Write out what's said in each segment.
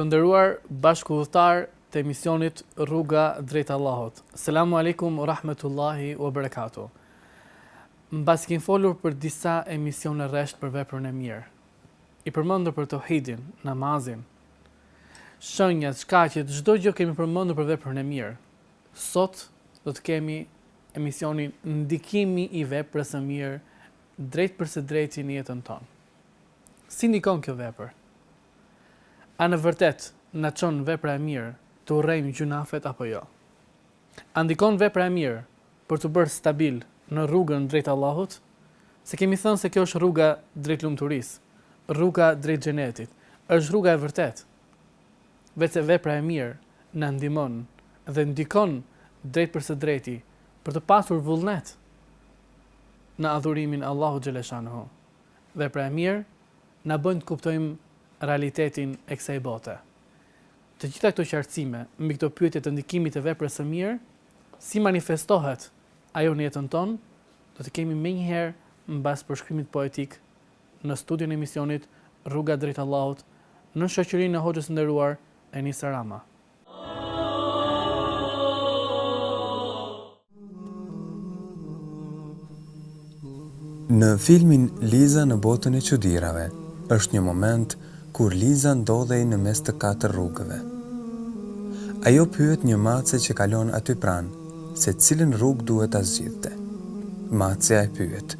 Të nderuar bashkudhëtarë të emisionit Rruga drejt Allahut. Selamu alejkum u rahmetullahi u berekatu. Mbas kemi folur për disa emisione rresht për veprën e mirë. I përmendëm për tohidin, namazin, shenjat, shkaqet, çdo gjë kemi përmendur për veprën e mirë. Sot do të kemi emisionin Ndikimi i veprës së mirë drejt për së drejti në jetën tonë. Si ndikon kjo vepër? A në vërtet na çon vepra e mirë të urrejmë gjynafet apo jo? A ndikon vepra e mirë për t'u bërë stabil në rrugën drejt Allahut? Se kemi thënë se kjo është rruga drejt lumturisë, rruga drejt Xhenetit, është rruga e vërtetë. Vetë vepra e mirë na ndihmon dhe ndikon drejt për së drejti për të pasur vullnet në adhurimin e Allahut xheleshanuhu. Vepra e mirë na bën të kuptojmë realitetin e kësaj bote. Të gjitha këto qartësime mbi këto pyetje të ndikimit të veprës së mirë, si manifestohet ajo në jetën tonë, do të kemi menjëherë mbas përshkrimit poetik në studion e emisionit Rruga drejt Allahut, nën shoqërinë e hoxhës së nderuar Enis Rama. Në filmin Liza në botën e çudirave, është një moment kur Liza ndodhej në mes të katër rrugëve. Ajo pyet një mace që kalon aty pranë se cilën rrugë duhet ta zgjidhte. Macja e pyet,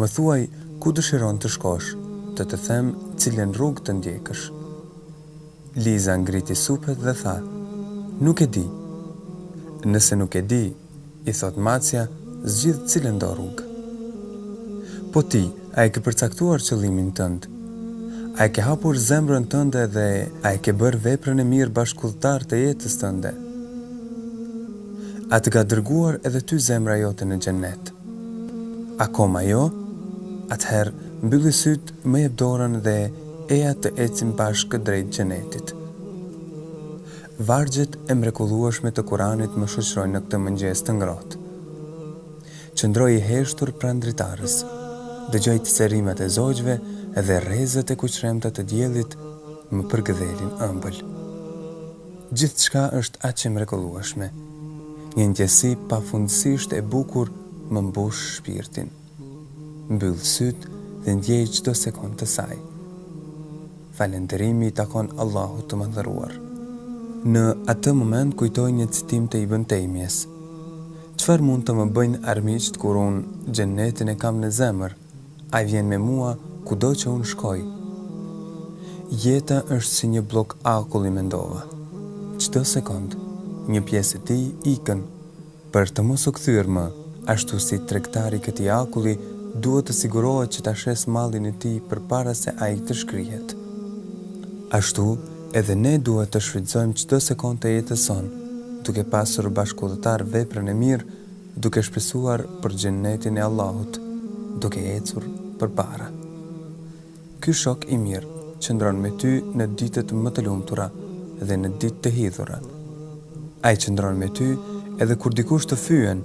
Më thuaj ku dëshiron të shkosh, të të them cilën rrugë të ndjekësh. Liza ngriti supet dhe tha, Nuk e di. Nëse nuk e di, i thotë Macja, zgjidh cilëndo rrugë. Po ti, a e ke përcaktuar qëllimin tënd? A e ke hapur zemrën tënde dhe a e ke bërë veprën e mirë bashkudhëtar të jetës tënde? A të ka dërguar edhe ty zemra jote në xhennet? Akoma jo? Atëherë, mbylli sytë Më jep dorën dhe eja të ecim bashkë drejt Xhenetit. Vargjet e mrekullueshme të Kuranit më shoqërojnë në këtë mëngjes të ngrohtë. Qëndroj i heshtur pranë dritares. Dëgjoj cicërimat e zogjve dhe rrezet e kuqremta të diellit më përkëdhelin ëmbël. Gjithçka është aq e mrekullueshme. Një ndjesi pafundësisht e bukur më mbush shpirtin. Mbyll sytë dhe ndjej çdo sekondë të saj. Falënderimi i takon Allahut të Madhëruar. Në atë moment kujtoj një citim të Ibën Tejmjes, Çfarë mund të më bëjnë armiqtë kur unë Xhennetin e kam në zemër, ai vjen me mua kudo që unë shkoj. Jeta është si një bllok akulli mendova. Çdo sekondë, një pjesë e tij ikën. Për të mos u kthyer më ashtu si tregtari i këtij akulli, duhet të sigurohet që ta shesë mallin e tij përpara se ai të shkrihet. Ashtu, edhe ne duhet të shfrytëzojmë çdo sekondë të jetës sonë, duke pasur bashkëudhëtar veprën e mirë, duke shpresuar për Xhennetin e Allahut, duke ecur përpara. Ky shok i mirë qëndron me ty në ditët më të lumtura dhe në ditë të hidhura. Ai qëndron me ty edhe kur dikush të fyen,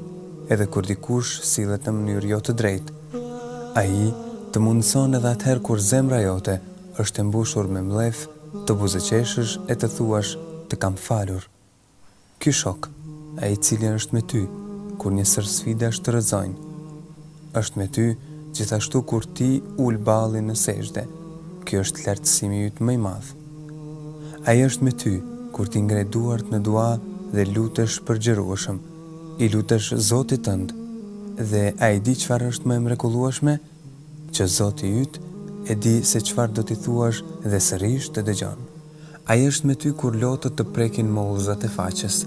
edhe kur dikush sillet në mënyrë jo të drejtë. Ai të mundëson edhe atëherë kur zemra jote është e mbushur me mllef të buzëqeshësh e të thuash të kam falur. Ky shok, ai i cili është me ty kur një sërë sfidash të rrëzojnë, është me ty gjithashtu kur ti ul ballin në sexhde. Ky është lartësimi yt më i madh. Ai është me ty kur ti ngre duart në dua dhe lutesh përgjërueshëm, i lutesh Zotit tënd. Dhe a e di çfarë është më e mrekullueshme? Që Zoti yt e di se çfarë do t'i thuash dhe sërish të dëgjon. Ai është me ty kur lotët të prekin mollëzat e faqes,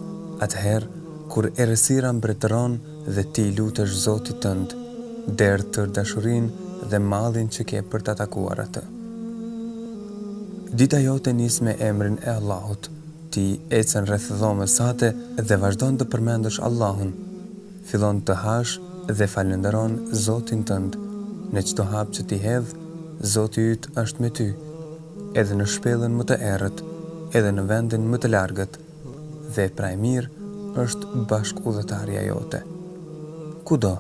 atëherë kur errësira mbretëron dhe ti i lutesh Zotit tënd derdh tërë dashurinë dhe mallin që ke për ta takuar Atë. Dita jote nis me emrin e Allahut, ti ecën rreth dhomës sate dhe vazhdon të përmendësh Allahun, fillon të hash dhe falënderon Zotin tënd, në çdo hap që ti hedh, Zoti yt është me ty, Edhe në shpellën më të errët, edhe në vendin më të largët, vepra e mirë është bashkë-udhëtarja jote. Kudo,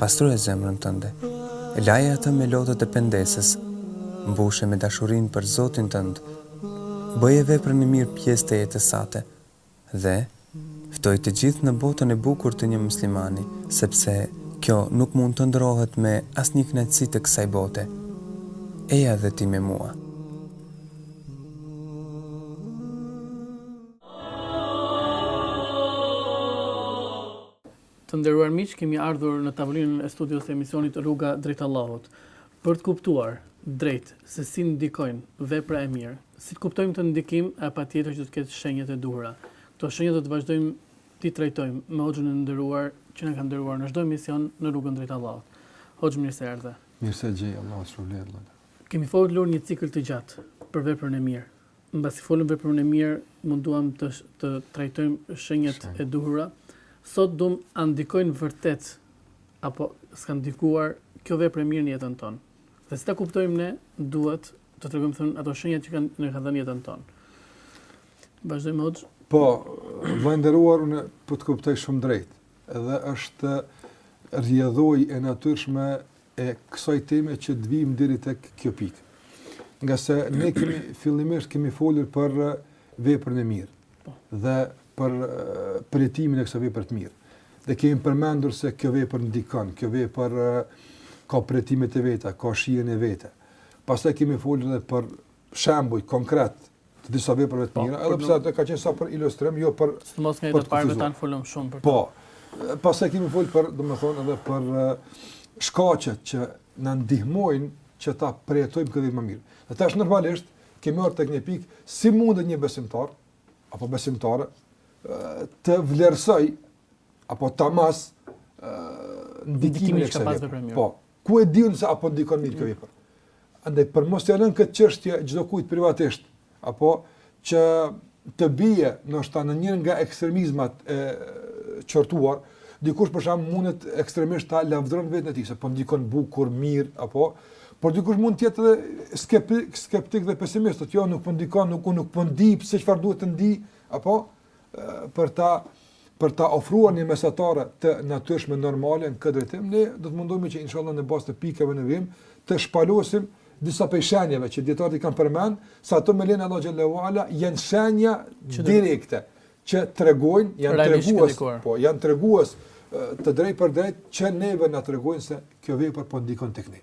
pastroje zemrën tënde, laje atë me lotët e pendesës, mbushe me dashurinë për Zotin tënd, bëje veprën e mirë pjesë të jetës sate, dhe ftoji të gjithë në botën e bukur të një muslimani, sepse kjo nuk mund të ndërrohet me asnjë kënaqësi të kësaj bote. Eja dhe ti me mua. Të nderuar miq, kemi ardhur në tavolinën e studios të emisionit Rruga drejt Allahut, për të kuptuar drejt se si ndikojnë vepra e mirë, si të kuptojmë këtë ndikim, ai patjetër që do të ketë shenjat e duhura. Këto shenja do të vazhdojmë t'i trajtojmë me Hoxhën e nderuar që na ka nderuar në çdo emision në Rrugën drejt Allahut. Hoxhë mirë se erdhe. Mirë se ju gjej, Allahu të shpërbleftë vëlla. Kemi folur një cikël të gjatë për veprën e mirë. Mbasi folëm veprën e mirë, u munduam të trajtojmë shenjat e duhura. Sot duam a ndikojnë vërtet apo s'ka ndikuar kjo vepër e mirë në jetën tonë. Dhe si ta kuptojmë ne, duhet të tregojmë thënë ato shenjat që kanë në kanë dhënë jetën tonë. Vazhdojmë hoxh. Po, i nderuar unë po të kuptoj shumë drejt. Edhe është rrjedhojë e natyrshme e kësaj teme që të vijmë deri tek kjo pikë. Ngase ne kemi fillimisht kemi folur për veprën e mirë po. dhe për përjetimin e kësaj vepre të mirë. Dhe kemi përmendur se kjo vepër ndikon, kjo vepër ka përjetimet e veta, ka shijen e vet. Pastaj kemi folur edhe për shembuj konkretë të disa veprave të po, mira, edhe pse ato ka qenë sa për ilustrim, jo për të mos ngjitur para vetë tan folëm shumë për. Po. Pastaj kemi fol për, domethënë edhe për shkaqet që na ndihmojnë që ta përjetojmë këtë më mirë. Dhe tash normalisht kemi ardhur tek një pikë si mundet një besimtar apo besimtare të vlerësojë apo ta masë ndikimin e kësaj. Po, Ku e di unë se a po ndikon mirë kjo vepër? Andaj për mos ta lënë këtë çështje çdokujt privatisht, apo që të bie ndoshta në njërin nga ekstremizmat e qortuar, dikush për shkak mundet ekstremisht ta lavdëron vetën e tij se po ndikon bukur, mirë, apo por dikush mund të jetë edhe skeptik, skeptik dhe pesimist, thotë jo nuk po ndikon, nuk unë nuk po ndi pse çfarë duhet të ndi, apo për ta për ta ofruar një mesatare të natyrshme normale në këtë drejtim, ne do të mundohemi që inshallah në bazë të pikave në vijim të shpalosim disa prej shenjave që dijetarët i kanë përmend, se ato me lejen e Allahut xhele ve ala janë shenja direkte që tregojnë, janë tregues, po janë tregues të drejtpërdrejtë që neve na tregojnë se kjo vepër po ndikon tek ne.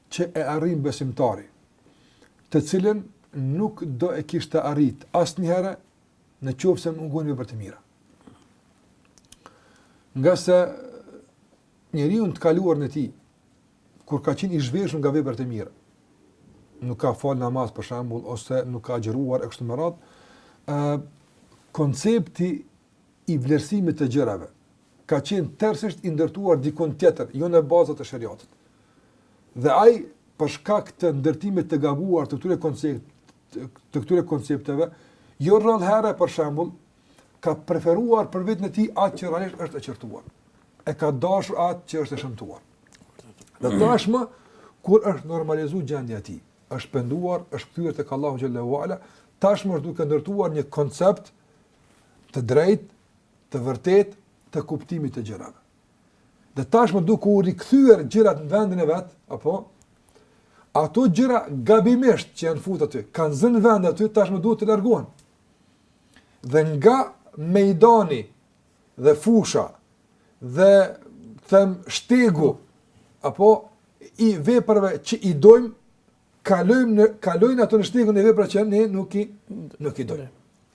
që e arrin besimtari, të cilën nuk do e kishte arrit asnjëherë në qoftë se mungojnë veprat e mira. Ngase njeriu në të kaluarën e tij, kur ka qenë i zhveshur nga veprat e mira, nuk ka fal namaz për shembull ose nuk ka agjëruar e kështu me radhë, ë koncepti i vlerësimit të gjërave ka qenë tërësisht i ndërtuar dikund tjetër, jo në baza të sheriatit. Dhe ai për shkak të ndërtimit të gabuar të këtyre koncept të këtyre koncepteve, jo rrallë herë për shembull, ka preferuar për veten e tij atë që realisht është e qortuar. E ka dashur atë që është e shëmtuar. Dhe tashmë kur është normalizuar gjendja e tij, është penduar, është kthyer tek Allahu xhelle ue ala, tashmë është duke ndërtuar një koncept të drejtë të vërtetë të kuptimit të gjërave. Dhe tashmë duke u rikthyer gjërat në vendin e vet, apo ato gjëra gabimisht që janë futur aty, kanë zënë vend aty, tashmë duhet të largohen. Dhe nga mejdani dhe fusha dhe them shtegu apo i veprave që i dojmë kalojmë në kalojnë ato në shtegun e veprave që ne nuk i nuk i dojmë.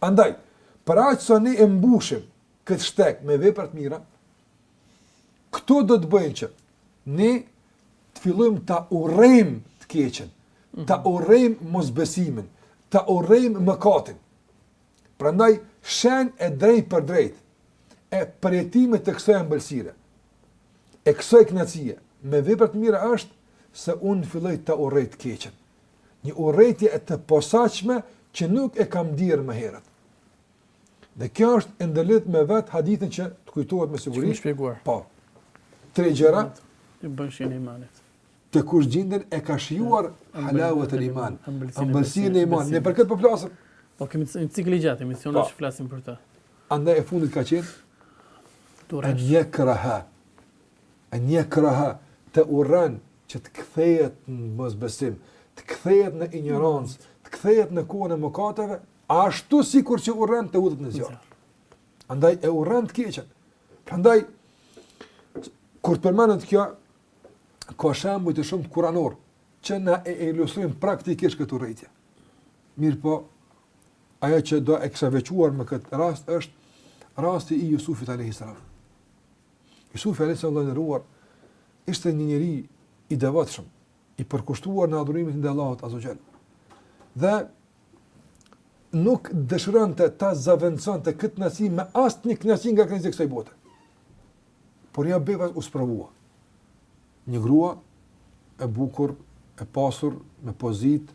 Andaj, për aq sa ne e mbushim këtë shteg me vepra të mira, këto do të bëjnë që ne të fillojmë ta urrejmë të keqen, ta urrejmë mosbesimin, ta urrejmë mëkatin. Prandaj shenjë e drejtpërdrejtë e përjetimit të kësaj ëmbëlsire. e kësaj kënaqësie me vepra të mira është se unë filloj ta urrej të keqen. Një urrejtje të posaçme që nuk e kam ndjerë më herët. Dhe kjo është e ndërlidhur me vetë hadithin që të kujtohet me siguri. E kemi shpjeguar. Po. Tre gjëra ëmbëlsinë e imanit. Te kush gjenden e ka shijuar halavetul iman, ëmbëlsinë e imanit. Ne për këtë po flasim. Po kemi një cikël të gjatë emisionesh që flasim për të. Andaj e fundit ka qenë ta urresh. En jekrahe. En jekrahe të urren që të kthehet në mosbesim, të kthehet në injorancë, të kthehet në kohën e mëkateve, ashtu sikur që urren të hudhet në zjarr. Andaj e urren të keqen. Prandaj kur të përmendet kjo ka shembuj të shumtë kuranorë që na e ilustrojnë praktikisht këtë urrejtje. Mirëpo, Ajo që do e kisha veçuar me këtë rast është rasti i Jusufit alejhi selam. Jusufi alejhi selam i nderuar ishte një njeri i devotshëm, i përkushtuar në adhurimin ndaj Allahut azze ue xhel. Dhe nuk dëshironte ta zëvendësonte këtë kënaqësi me asnjë kënaqësi nga kënaqësitë e kësaj bote. Por ja befas u sprovua. Një grua e bukur, e pasur, me pozitë,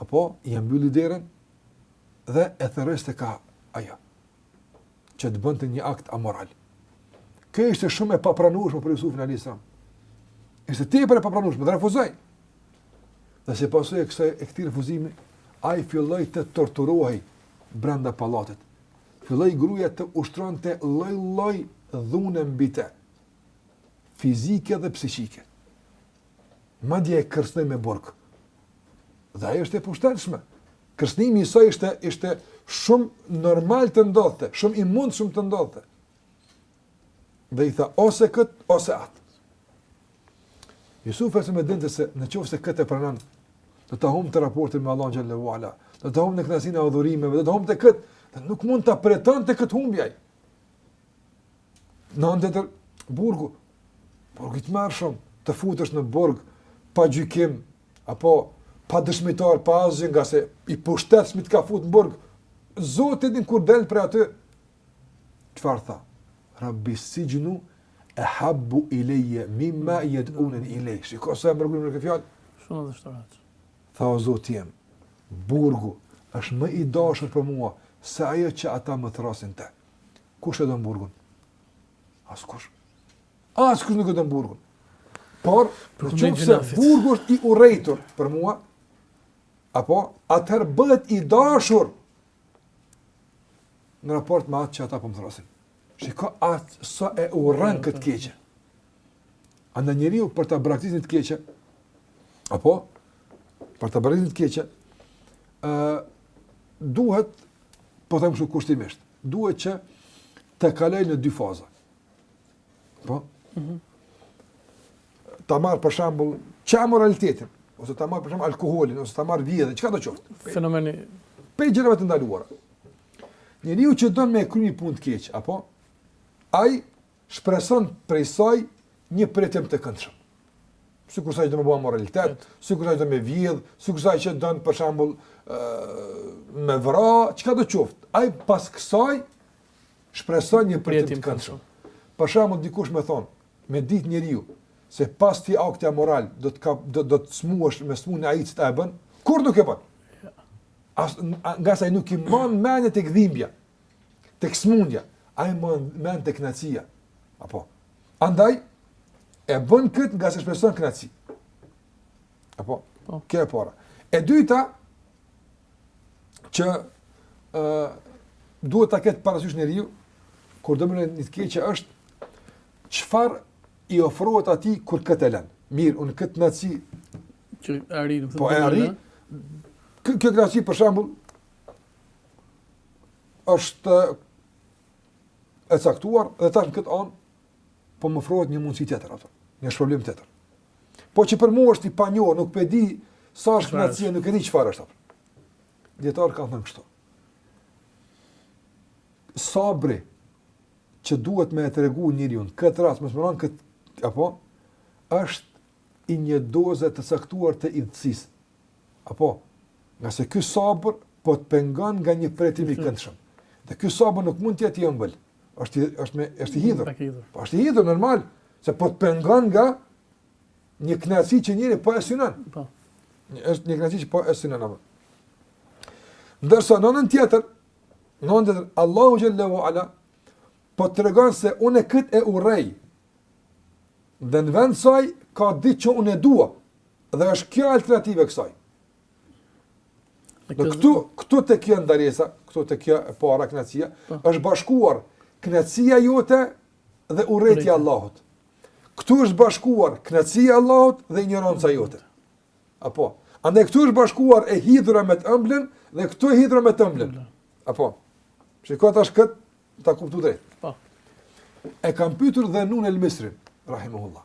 apo i mbylli derën dhe e thërriste ka ajo që të bënte një akt amoral. Kjo ishte shumë e papranueshme për Jusufin alejhi selam. Ishte tepër e papranueshme, dhe refuzoi. Dhe si pasojë e kësaj e këtij refuzimi, ai filloi të torturohej brenda pallatit. Filloi gruaja të ushtronte lloj-lloj dhune mbi të, fizike dhe psiqike. Madje e kërcënoi me burg. Dhe ajo ishte e pushtetshme. Kërcënimi i saj ishte ishte shumë normal të ndodhte, shumë i mundshëm të ndodhte. Dhe i tha ose kët ose at. Jusufi e dinte se në qoftë se këtë e pranon, do të humbte raportin me Allahun xhelle ve ala, do të humbte kënaqësinë e adhurimeve, do të humbte kët, dhe nuk mund ta pranonte kët humbje ai. Në anën tjetër burgu, burgu i tmerrshëm, të futësh në burg, pa gjykim, apo pa dëshmitarë, pa asgjë ngase i pushtetshmi të ka futë në burg, Zoti e di kur del prej aty, çfarë tha? Rabbi sixhnu ehabbu ilejje mimma jed'uneni ilejhi, shiko sa e mrekullueshme në këtë fjalë? Subhanallah. Tha o Zoti jem, burgu, është më i dashur për mua, se ajo që ata më thërrasin te. Kush e don burgun? Askush. Askush nuk e don burgun. Por, për në qoftë se burgu është i urrejtur për mua, apo, atëherë bëhet i dashur në raport me atë që ata po më thërrasin. Shiko atë sa e urren këtë të keqe. Andaj njeriu për ta braktisur një të keqe, apo, për ta braktisur një të keqe, uh, duhet, po themi kështu kushtimisht, Duhet që të kalojë në dy faza. Po? Mm -hmm. Ta marr për shembull, amoralitetin, ose ta marr për shembull alkoholin, ose ta marr vjedhjen, çkado qoftë? Fenomeni prej gjërave të ndaluara. Njeriu që don me kry ni punë të keqe, apo? Ai, shpreson prej saj një përjetim të këndshëm. Sikurse ai do me bë amoralitet, sikurse ai do me vjedh, sikurse ai që don për shembull ë me vra, çkado qoftë. Ai pas kësaj shpreson një përjetim të këndshëm. Për shembull dikush më thon, me ditë njeriu se pas këtij akti amoral do të kap, do do të sëmuresh me sëmundje AIDS-it a e bën, kurrë nuk e bën. As ngase ai nuk e mban mendjen tek dhimbja. te sëmundja, ai e ka mendjen te knaqësia. Apo, andaj, e bën këtë ngase shpreson knaqësi. Apo, po. Kjo e para. E dyta, që uh, duhet ta ketë parasysh njeriu, kur e lë një të keqe është, çfarë i ofrohet atij kur këtë e len? Mirë, unë këtë knaqësi... Që arri, po e arri, kjo knaqësi për shambull, është e caktuar dhe tash në këtë anë po më ofrohet një mundësi tjetër atë, një shpërblim tjetër. Po që për mua është i panjohur, nuk e di sa është mundësia, nuk e di çfarë është atë. Dietar ka thënë kështu. Sabri që duhet me e tregu njeriu në, këtë rast, me thënë këtë, apo, është i një doze të caktuar të hidhësisë. Apo, ngase ky sabër po të pengon nga një përjetim i këndshëm. Dhe ky sabër nuk mund të jetë i ëmbël. Është është me është i hidhur. Po është i hidhur normal, se po të pengon nga një kënaqësi që njeri po e synon. Po. Është një kënaqësi që po e synon apo. Ndërsa në anën tjetër, në anën tjetër Allahu xhel-le ue ala po tregon se unë kët e urrej. Dhe në vend të saj ka diç që unë e dua. Dhe është kjo alternativë e kësaj. Dhe këtu, këtu te kjo ndarësja, këtu te kjo e para knaqësia, po. është bashkuar knaqësia jote dhe urrejtja e Allahut. Këtu është bashkuar knaqësia e Allahut dhe ignoranca jote. Apo, andaj këtu është bashkuar e hidhura me të ëmblën dhe këtu e hidhura me të ëmblën. Apo, që këtë është këtë, ta kuptu drejtë. Po. E kanë pytur Dhunun el-Misrin, rahimehullah.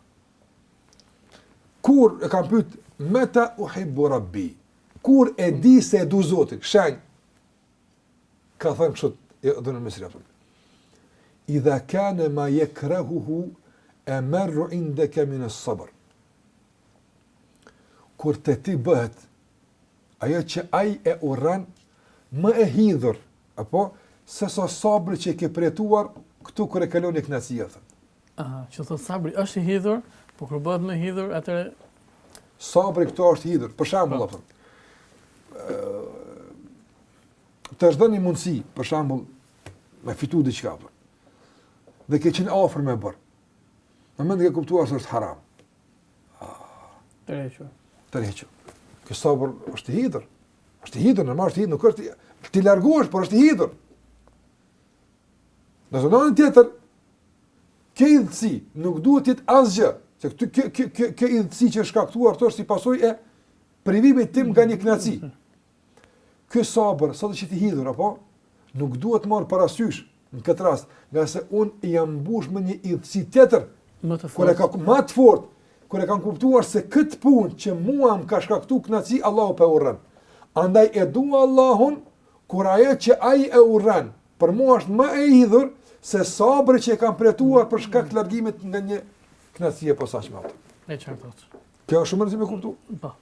Kur e kanë pyet meta uhibbu rabbi? Kur e di se e du Zotin? Shenjë. Ka thënë kështu Dhunun Misri apo. Idha kana ma yakrahuhu amarru indak min as-sabr. Kur te ti bëhet ajo që ai e urren më e hidhur apo se sa sabri që ke përjetuar këtu kur e kalon një knaqësi, ka thënë. Aha, që thot sabri është i hidhur, po kur bëhet më i hidhur, atëherë sabri këtu është i hidhur. Për shembull, apo. Të është dhënë mundësi, për shembull, me fitu diçka apo. Dhe ke qenë afër me bër. Në moment ke kuptuar se është haram. T'u tërhequr. T'u tërhequr. Ky sabër është i hidhur. Është i hidhur, normal është i hidhur, po ti largohesh, por është i hidhur. Ndërsa në anën tjetër, Kjo idhësi nuk duhet të jetë asgjë, se këtë kjo kjo kjo kjo idhësi që është shkaktuar këtu është si pasojë e privimit tim nga një kënaqësi. Ky sabër, sado që të jetë i hidhur apo, nuk duhet të marrë parasysh në këtë rast, ngase unë jam mbush me një idhësi tjetër, më të fortë. Kur e ka më të fortë, kur e kam kuptuar se këtë punë që mua më ka shkaktuar kënaqësi, Allahu po e urren. Andaj e dua Allahun kur ajo që ai e urren, Për mua është më e idhur se sabri që e kam përjetuar për shkak të largimit nga një kënaqësi e posaçme atje. E qartë. Kjo është shumë e rëndësishme me kuptu. Po.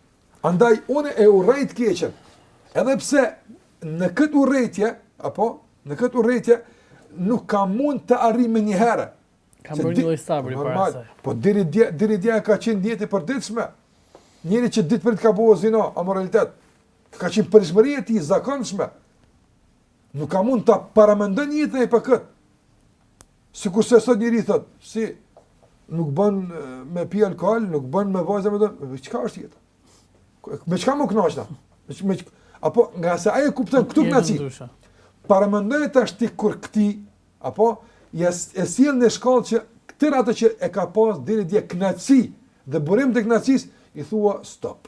Andaj unë e urrej të keqën. Edhe pse në këtë urrejtje, apo në këtë urrejtje nuk kam mund të arrij menjëherë. Kam bërë një lloj sabri para asaj. Po deri dje, deri dje ka qenë dietë e përditshme. Njeri që ditë për ditë ka bërë zina, amoralitet. Ka qenë përditshmëri e tij e zakonshme. Nuk kam mund ta paramendoj një jetë pa këtë. Sikurse sot njeri thotë, si nuk bën me pi alkool, nuk bën me vajza me dal, çka është jeta? Me çka me u kënaq? Me çka me çka? Apo ngase ai kupton këtu kënaqësi. Paramendo tash ti kur këtij, apo ia e sjell në shkallë që këtë atë që e ka pas deri dje kënaqësi dhe burim të kënaqësisë, i thua stop.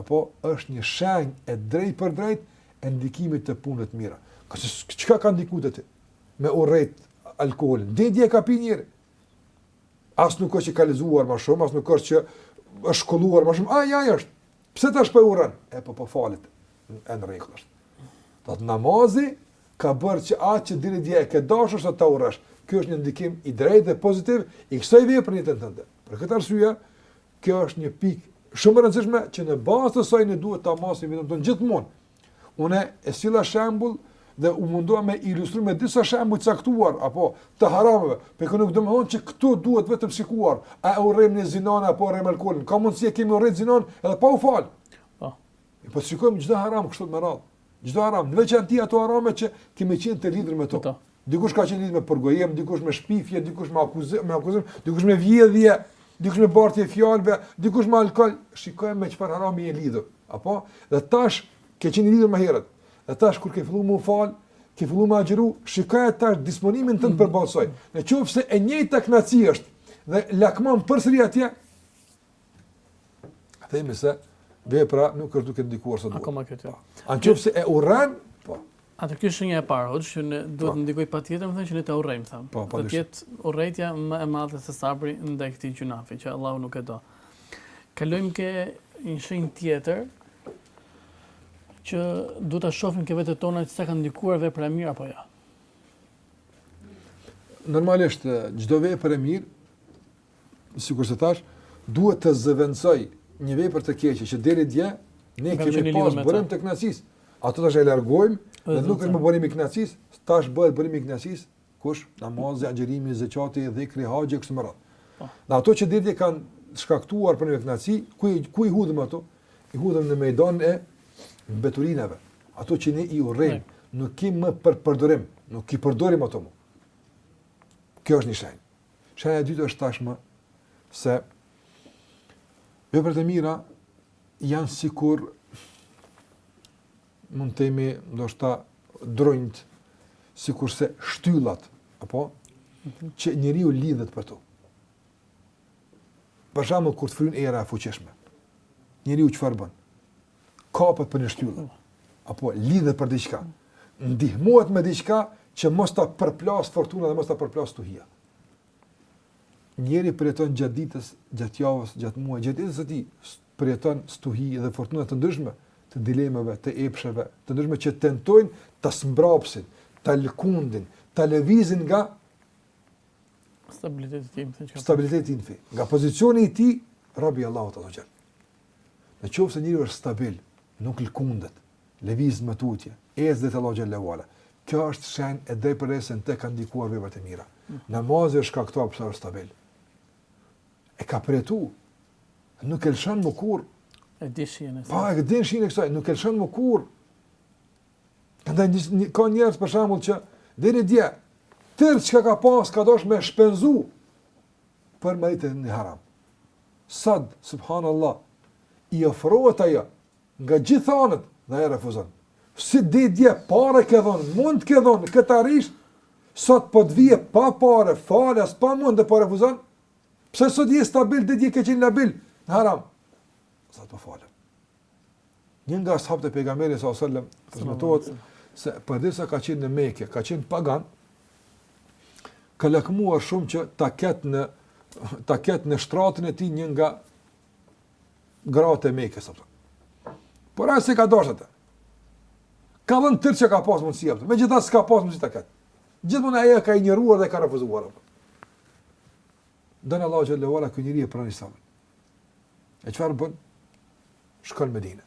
apo është një shenjë e drejtpërdrejtë e ndikimit të punëve të mira. Ngase çka ka ndikuar te ti? Me urrejt alkoolin. Deri dje ka pi njeri. As nuk është që ka lexuar më shumë, as nuk është që është shkolluar më shumë. Ai ai është. Pse tash po e urren? Epo po falet. Në rregull është. Do të thotë namazi ka bërë që atë që deri dje e ke dashur sot ta urresh. Ky është një ndikim i drejtë dhe pozitiv i kësaj vepre të tënde. Për këtë arsye, Kjo është një pikë shumë e rëndësishme që në bazë të saj ne duhet ta masim veten tonë gjithmonë. Unë e solla shembull dhe u mundova me ilustruar me disa shembuj të caktuar apo të harameve, por kjo nuk do të thotë që këtu duhet vetëm shikuar, a e urrejmë ne zinanë apo urrejmë alkoolin. Ka mundësi e kemi urrejt zinanë edhe pa u fal. Po. Po shikojmë çdo haram kështu me radhë. Çdo haram, në veçanti ato harame që kemi qenë të lidhur me to. Dikush ka qenë i lidhë me përgojim, dikush me shpifje, dikush me akuzim, me akuzim, dikush me vjedhje, dikush me bartje të fjalëve, dikush me alkool, shikoje me çfarë harami je lidhur. Apo? Dhe tash ke qenë lidhur më herët. Dhe tash kur ke filluar me u fal, ke filluar me agjëru, shikoje tash disponimin tënd përballë saj. Në qoftë se e njëjta kënaqsi është dhe lakmon përsëri atje, Themi se vepra nuk është duke ndikuar sa duhet. Akoma këtë. Po. A nëse e urren, po. A të kishë një e parë, hoqë, që ne duhet po. të ndikoj pa tjetër, më thënë që ne të urrejmë, thëmë. Po, pa kishë. të jetë urrejtja më e madhe se sabri ndaj këti gjynahi, që Allahu nuk e do. Kalojmë ke një shenjë tjetër, që du të shofim ke vetet tona që sa ka ndikuar vepra e mirë, apo jo? Normalisht, çdo vepër e mirë, sikurse thashë, duhet të zëvendësojë një vepër të keqe që deri dje ne kemi pas burim të kënaqësisë. Atë tash e largojmë dhe nuk është më burim i kënaqësisë, tash bëhet burim i kënaqësisë, kush namazi, agjërimi, zekati, dhikri, haxhi kështu me radhë. Po. Dhe ato që dje kanë shkaktuar për ne kënaqësi, ku ku i hudhëm ato? I hudhëm në mejdan e mbeturinave. Ato që ne i urrejmë, nuk i kemi më për përdorim, nuk i përdorim ato më. Kjo është një shenjë. Shenja e dytë është tashmë se veprat e mira janë sikur mund të themi ndoshta drunjt sikurse shtyllat apo mhm. që njeriu lidhet për to. Për shembull kur të fryn era e fuqishme. Njeriu çfarë bën? kapet për një shtyllë, apo lidhet për diçka, ndihmohet me diçka që mos të përplas fortuna dhe mos të përplas stuhia. Njeriu përjeton gjatë ditës, gjatë javës, gjatë muajit, gjatë jetës së tij përjeton stuhi dhe fortuna të ndryshme, të dilemave, të epsheve, të ndryshme që tentojnë ta zmbrapsin, ta lëkundin, ta lëvizin nga stabiliteti i tij, stabiliteti i tij, nga pozicioni i tij, robi i Allahut të gjerë. Në qoftë se njeriu është stabil, nuk lëkundet, lëviz më tutje, ec drejt Allahut Xhele ue ala, kjo është shenjë e drejtpërdrejtë se në të kanë ndikuar veprat e mira. Namazi është ka këta përsa është stabil. E ka përjetu, nuk e lëshan më kurrë. E di shijen. Po, e di shijen e kësaj, nuk e lëshan më kurrë. Prandaj, një, një, ka njerëz për shembull që, deri dje, tërë çka ka pas, ka dasht me shpenzu, për me arrit te një haram. Sot, subhanallah, i ofrohet ajo nga gjithë anët dhe ai e refuzon. Se deri dje pare ke dhon, mund ke dhon, që ta arrish, sot po të vjen pa pare, falas, pa mund dhe po refuzon, pse sot je stabil, deri dje ke qenë labil, në haram. Sot po fale. Një nga ashabët e pejgamberit sallallahu alajhi wasallam transmetohet se përderisa ka qenë në Mekë, ka qenë pagan, ka lakmuar shumë që ta ketë në ta ketë në shtratin e tij një nga gratë e Mekës apo. Por ajo s'e ka dashur atë. Ka dhënë tërë çka ka pas mundësi ai. Megjithatë s'ka pas mundësi ta ketë. Gjithmonë ajo e ka injoruar dhe e ka refuzuar atë. don Allahu xhelle ve ala ky njeri e pranon Islamin. E çfarë bën? Shkon në Medinë.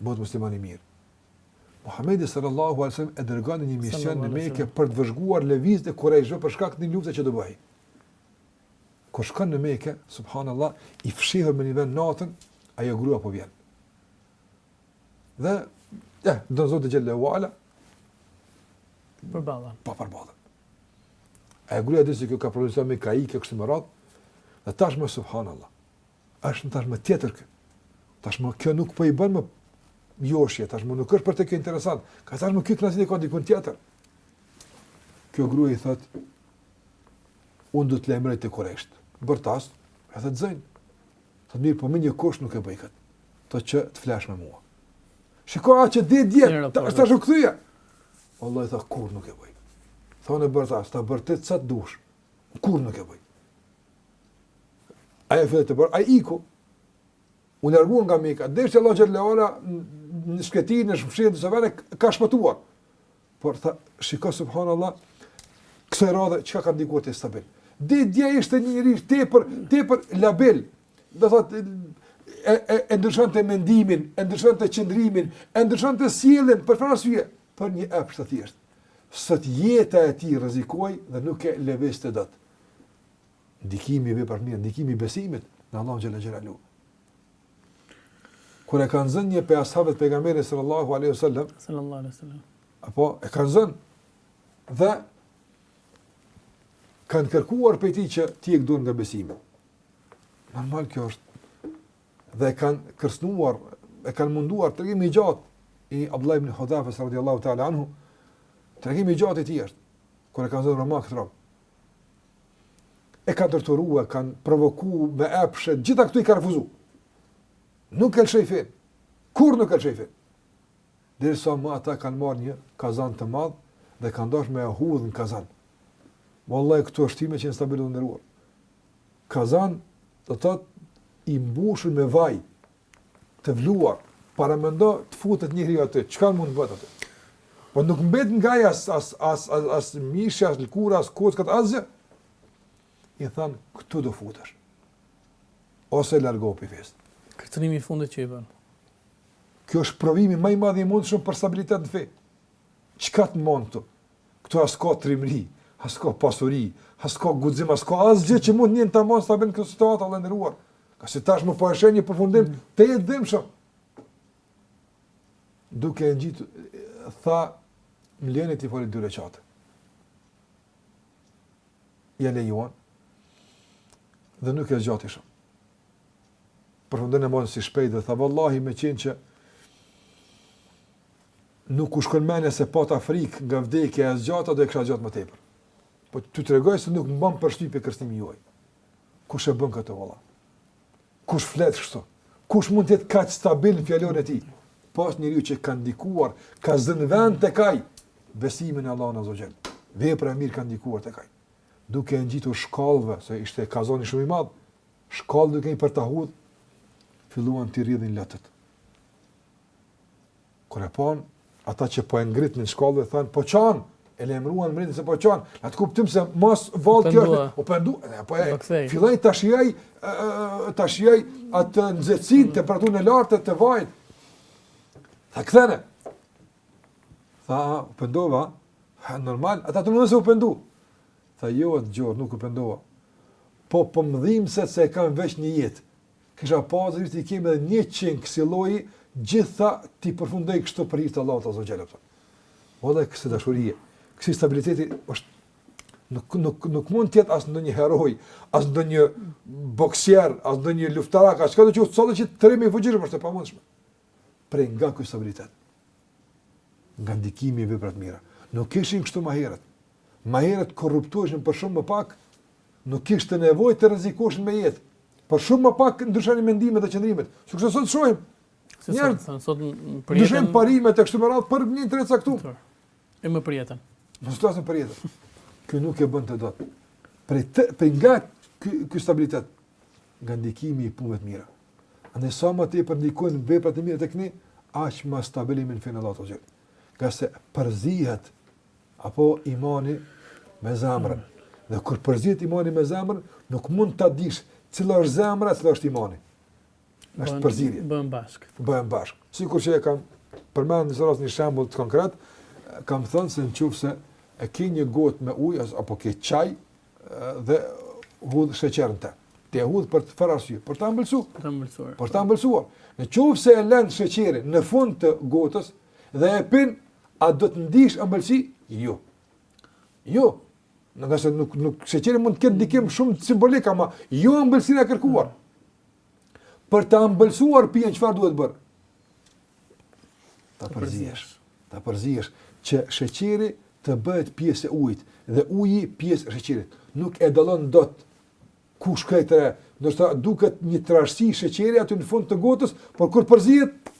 Bëhet musliman i mirë. Muhamedi sallallahu alaihi wasallam e dërgon në mision në Mekë për të vëzhguar lëvizjet e Kurajshëve për shkak të një lufte që do bëhej. Kur shkon në Mekë, subhanallahu, i fshihur me një vend natën, ajo grua po vjen. Dhe ja, do Zoti xhelle ve ala. Përballen. Po përballen. A e gruja di se kjo ka provuar me ka qenë kështu më herët? Dhe tashmë subhanallahu. Është tashmë tjetër ky. Tashmë kjo nuk po i bën më joshje, tashmë nuk është për të kjo interesante. Ka tashmë ky klasë e ka dikun tjetër. Kjo grua i thot unë do t'i lajmëroj te kurejshët. Bërtas, e thot të zënë. Thot mirë, po me një kusht nuk e bëj kët. Thot që të flesh me mua. Shiko atë që deri dje, tash është kthyer. Vallahi tha, kurrë nuk e bëj. Tha unë bërtas, tha bërtit sa të dush. Kurrë nuk e bëj. Ajo filloi të bërtas, ai iku. U largua nga Meka. Deshti Allahu xhelle ve ala, nuk e gjetën, mushrikët s'e vranë, ka shpëtuar. Pra, shiko, subhanallah, kësaj radhe, çka ka ndikuar të stabil. Deri dje ishte një njëri, tepër, tepër labil, Do të thotë e e e ndryshonte mendimin, e ndryshonte qëndrimin, e ndryshonte sjelljen për çfarë arsye? Për një epsh të thjeshtë. Sot jeta e tij rrezikohej dhe nuk e lëvizte dot. Ndikimi i veprave të mira, ndikimi i besimit në Allahun xhalla xhelalu. Kur e kanë zënë një prej ashabëve të pejgamberit sallallahu alaihi wasallam, sallallahu alaihi wasallam. Apo e kanë zënë dhe kanë kërkuar prej tij që të heqë dorë nga besimi. Normal kjo është. Dhe e kanë kërcënuar, e kanë munduar, tregimi i gjatë i Abdullah ibn Hudhafës radiallahu ta'ala anhu, tregimi i gjatë i tij është, kur e kanë zënë romakët rob. E kanë torturu, e kanë provoku, me epshe, gjitha këto i ka refuzu. Nuk e lëshoj fenë. Kurrë nuk e lëshoj fenë. Derisa më ata kanë marrë një kazan të madh dhe kanë dasht me e hudhë në kazan. Wallahi këto janë tregime që na stabilizojnë. Kazan, do të thotë i mbushur me vaj të vluar, paramendo të futet njëri aty, çka mund të bëhet aty? Po nuk mbet nga ai as as as as, as mishi, as lëkura, as kockat, asgjë. I than, këtu do futesh. Ose largohu prej fesë. Kërcënimi i fundit që i bën. Kjo është sprovimi më i madh i mundshëm për stabilitet në fe. Çka të mund të? Këtu as ka trimëri, as ka pasuri, as ka guxim, as ka asgjë që mund njeri ta mos ta bën këtë situatë vëlla i nderuar. Pasi tashmë po e sheh një përfundim mm. tejet të dhimbshëm. Duke e ngjit tha më leni t'i fali dy rekate. Ia lejuan dhe nuk e zgjati shumë. Përfundon namazin shpejt dhe tha vallahi me qenë që Nuk u shkon mendja se pata frikë nga vdekja e zgjata do e kisha zgjatë më tepër. Po t'ju tregoj se nuk m'ban përshtypje kërcënimi juaj. Kush e bën këtë valla? Kush flet kështu? Kush mund të jetë kaq stabil në fjalën e tij? Pos njeriu që ka ndikuar, ka zënë vend tek ai besimi në Allahun azze ve xhel. Vepra e mirë ka ndikuar tek ai. Duke e ngjitur shkallëve, se ishte kazani shumë i madh, shkallë duke i përtokut, filluan të rridhin lotët. Kur e panë, ata që po e ngritnin shkallëve, po qan, e lajmëruan mbretin se po qan, në atë kuptim se mos vallë kjo është, u pendu, apo e, filloi ta shijojë, ta shijojë atë nxehtësinë, mm. temperaturën e lartë të vajit, tha kthene, tha, u pendova, normal, ata të mendojnë se u pendu, tha, jo, atë gjorë, nuk u pendova, po po m'dhimbset se se e kam veç një jetë, Kisha pasur dëshirë t'i kem edhe njëqind kësi lloji, t'gjitha t'i përfundoj kështu për hir të Allahut azze ve xhele. Vallahi kësi dashurie, kësi stabiliteti është nuk nuk nuk mund të jetë as ndonjë heroj, as ndonjë boksier, as ndonjë luftarak, as çkado që i thotë që trim i fuqishëm është e pamundshme. prej nga ky stabilitet. Nga ndikimi i veprave t'mira. Nuk ishin kështu më herët. Më herët korruptoheshin për shumë më pak, nuk kishte nevojë të rrezikoshin me jetë. Për shumë më pak ndryshonin mendimet dhe qëndrimet. Sikur sot sot shohim. Njerëz, sot, sot për jetën. parimet e kështu me radhë për një të caktuar. E lëre më për jetën. Mos të për jetën. Kjo nuk e bën të dot. Për të për nga ky stabilitet nga ndikimi i punëve të mira. Andaj sa më tepër ndikojnë veprat e mira tek ne, aq më stabil jemi në fenë e Allahut të Madhërishëm. Ngase përzihet pra imani me zemrën. Dhe kur përzihet imani me zemrën, nuk mund ta dish cila është zemra, cila është imani. Është përzierje. Bëhen bashk. Bëhen bashk. Sikur që e kam përmendur në rast një shembull konkret, kam thënë se nëse e ke një gotë me ujë apo ke çaj, dhe hudh sheqer në të. Ti e hudh për çfarë arsye? Për ta ëmbëlsuar. Për ta ëmbëlsuar. Për ta ëmbëlsuar. Në qoftë se e lën sheqerin në fund të gotës dhe e pin, a do të ndish ëmbëlsi? Jo. Jo. Në qoftë se nuk nuk sheqeri mund të ketë ndikim shumë simbolik, ama jo ëmbëlsinë e kërkuar. Për ta ëmbëlsuar pijen çfarë duhet bërë? Ta përzihesh. Ta përzihesh që sheqeri të bëhet pjesë e ujit dhe uji pjesë e sheqerit. Nuk e dallon dot ku shkoi, ndonëse duket një trashësi sheqeri aty në fund të gotës, por kur përzihet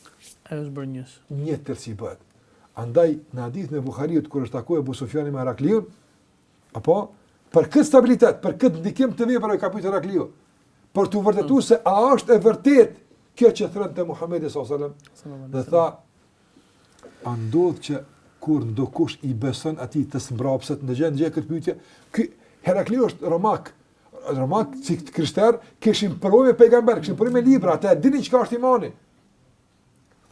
ai është bërë njësh. Një tërësi bëhet. Andaj në hadith të Buhariut kur është takuar Abu Sufjani me Herakliun, Apo, për këtë stabilitet, për këtë ndikim të veprave ka pyetur Herakliu, për të vërtetuar mm. se a është e vërtetë kjo që thërret Muhamedi sallallahu alajhi wasallam. Dhe tha, a ndodh që kur ndokush i beson atij të zmbrapset, dëgjoje, dëgjoje këtë pyetje, ky Herakliu është romak, romak si të krishterë, kishin përvojë me pejgamberë, kishin përvojë me libra, ata dinin çka është imani.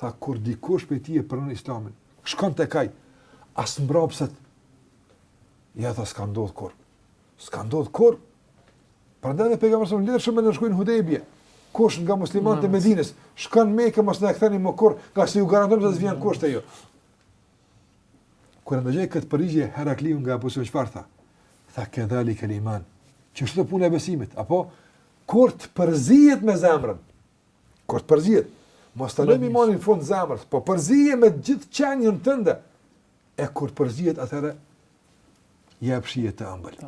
Tha, kur dikush prej tyre e pranon islamin, shkon tek ai, a zmbrapset, jo tha, s'ka ndodhë kur, s'ka ndodhë kur, prandaj edhe pejgamberi a.s. lidhi marrëveshjen Hudejbije, kush nga muslimanët e Medinës, shkon Mekë mos na e ktheni më kur, kurse ju garantoj se s'vjen kush te ju. Kur e dëgjoi këtë përgjigje, Herakliu nga Ebu Sufjani çfarë tha, tha kedhalikel iman, kështu është puna e besimit, apo, kur të përzihet me zemrën, Kur të përzihet, mos ta lëmë imanin në fund të zemrës, po përzihe me të gjithë qenien tënde. E kur të përzihet atëherë jep shije të ëmbël.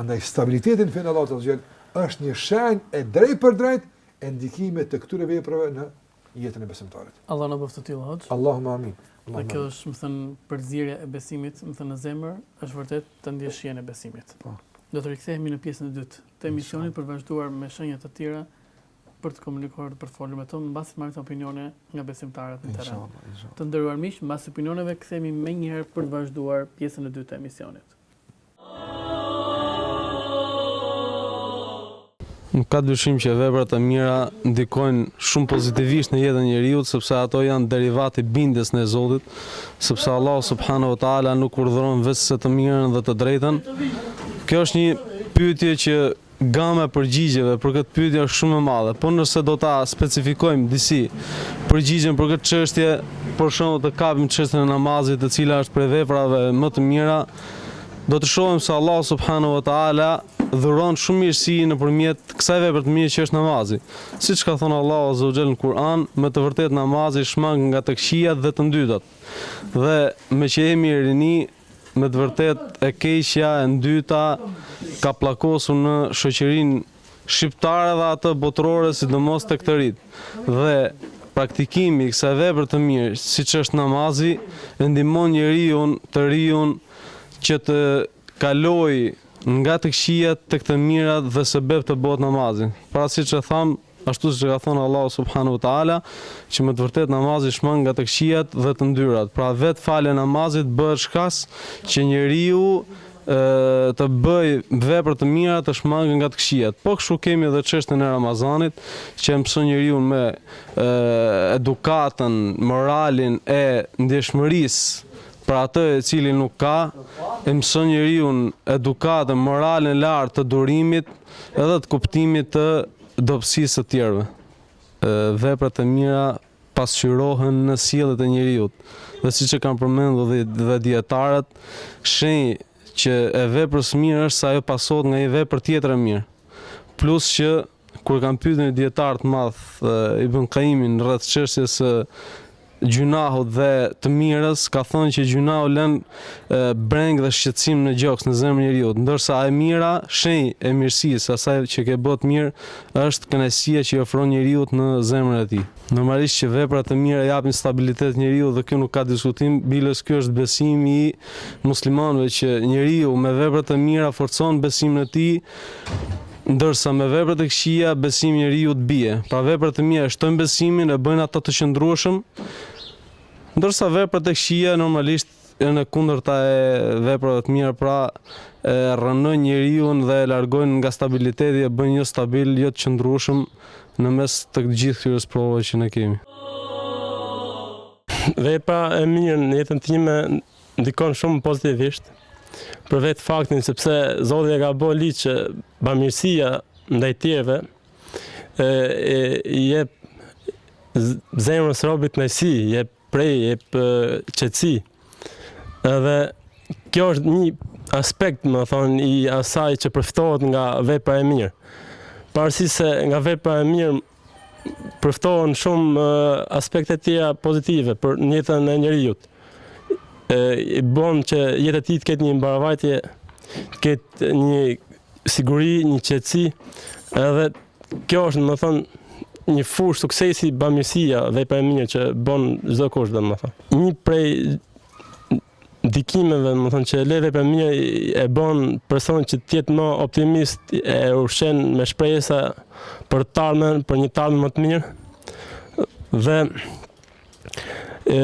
Andaj stabiliteti në fenë e Allahut azze ve xhel është një shenjë e drejtpërdrejtë e ndikimit të këtyre veprave në jetën e besimtarit. Allahu na bëftë të tillë hoxhë. Allahumma amin. Po kjo është, domethënë, përzierja e besimit, domethënë, në zemër, është vërtet ta ndiesh shijen e besimit. Po. Do të rikthehemi në pjesën e dytë të emisionit për të vazhduar me shenjat të tjera për të komunikuar, për të folur më tej, mbasi të marrim këto opinione nga besimtarët në terren. Inshallah, inshallah. Të nderuar miq, mbas opinioneve kthehemi menjëherë për të vazhduar pjesën e dytë të emisionit. Nuk ka dyshim që veprat e mira ndikojnë shumë pozitivisht në jetën e njeriut, sepse ato janë derivat i bindjes ndaj Zotit, sepse Allahu subhanahu wa taala nuk urdhëron veçse të mirën dhe të drejtën. Kjo është një pyetje që Gama e përgjigjeve për këtë pyetje është shumë e madhe, por nëse do ta specifikojmë disi përgjigjen për këtë çështje, për shembull të kapim çështjen e namazit e cila është prej veprave më të mira, do të shohim se Allahu subhanahu wa ta'ala dhuron shumë mirësi nëpërmjet kësaj vepre të mirë që është namazi. Siç ka thënë Allahu azza wa jall në Kur'an, me të vërtetë namazi shmang nga të këqijat dhe të ndytat. Dhe me që jemi rini, Me të vërtetë e keqja e ndyta ka pllakosur në shoqërinë shqiptare dhe atë botërore sidomos tek të rinjtë dhe praktikimi i kësaj vepre të mirë siç është namazi e ndihmon njeriun të riun që të kalojë nga të këqijat tek të mirat dhe sebeb të bëhet namazi pra siç e thamë Ashtu siç e ka thënë Allahu subhanahu wa ta'ala, Që me të vërtetë namazi shmang nga të këqijat dhe të ndyrat. Pra vetë falja e namazit bëhet shkas që njeriu të bëjë vepra të mira të shmangë nga të këqijat. Po kështu kemi edhe çështjen e Ramazanit, që e mëson njeriun me edukatën, moralin e ndjeshmërisë për atë i cili nuk ka, e mëson njeriun edukatën, moralin e lartë të durimit edhe të kuptimit të dobësisë së tjerëve. Veprat e mira pasqyrohen në sjelljet e njeriut dhe siç e kanë përmendur dhe dijetarët, shenjë që e veprës së mirë është se ajo pasohet nga një vepër tjetër e mirë. Plus që kur e kanë pyetur një dijetar të madh Ibn Kaimin rreth çështjes së gjynahut dhe të mirës, ka thënë që gjynahu lën brengë dhe shqetësim në gjoks, në zemrën e njeriut, ndërsa e mira, shenjë e mirësisë, asaj që ke bërë të mirë, është kënaqësia që i afron njeriut në zemrën e tij. Normalisht që veprat e mira i japin stabilitet njeriut dhe kjo nuk ka diskutim, biles ky është besimi i muslimanëve që njeriu me veprat e mira forcon besimin e tij, Ndërsa me veprat e këqija besimi i njeriut bie, pra veprat e mira e shtojnë besimin e bëjnë atë të qëndrueshëm, ndërsa veprat e këqija normalisht janë e kundërta e veprave të mira, pra e rrënojnë njeriun dhe e largojnë nga stabiliteti e bëjnë jo stabil, jo të qëndrueshëm në mes të gjithë këtyre sprovave që ne kemi. Vepra e mirë në jetën time ndikon shumë pozitivisht për vetë faktin sepse Zoti e ka bërë ligj që bamirësia ndaj tjerëve i jep zemrës së robit, në njëfarë, i jep prehje, i jep qetësi. Edhe kjo është një aspekt, domethënë, i asaj që përftohet nga vepra e mirë. Pavarësisht se nga vepra e mirë përftohen shumë aspekte tjera pozitive për në jetën e njeriut. E bon që jeta e tij të ketë një mbarëvajtje, të ketë një siguri, një qetësi, edhe kjo është domethënë një fushë suksesi bamirësia dhe vepra e mirë që bon çdokush domethënë. Një prej ndikimeve, domethënë që e lë vepra e mirë, e bën personin që të jetë më optimist, e ushqen me shpresa për të ardhmen, për një të ardhme më të mirë. Dhe e,